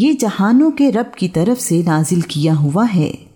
ये जहानों के रब की तरफ़ से नाजिल किया हुआ है।